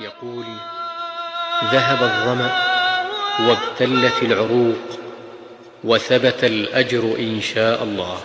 يقول ذهب الظما وابتلت العروق وثبت الأجر إن شاء الله.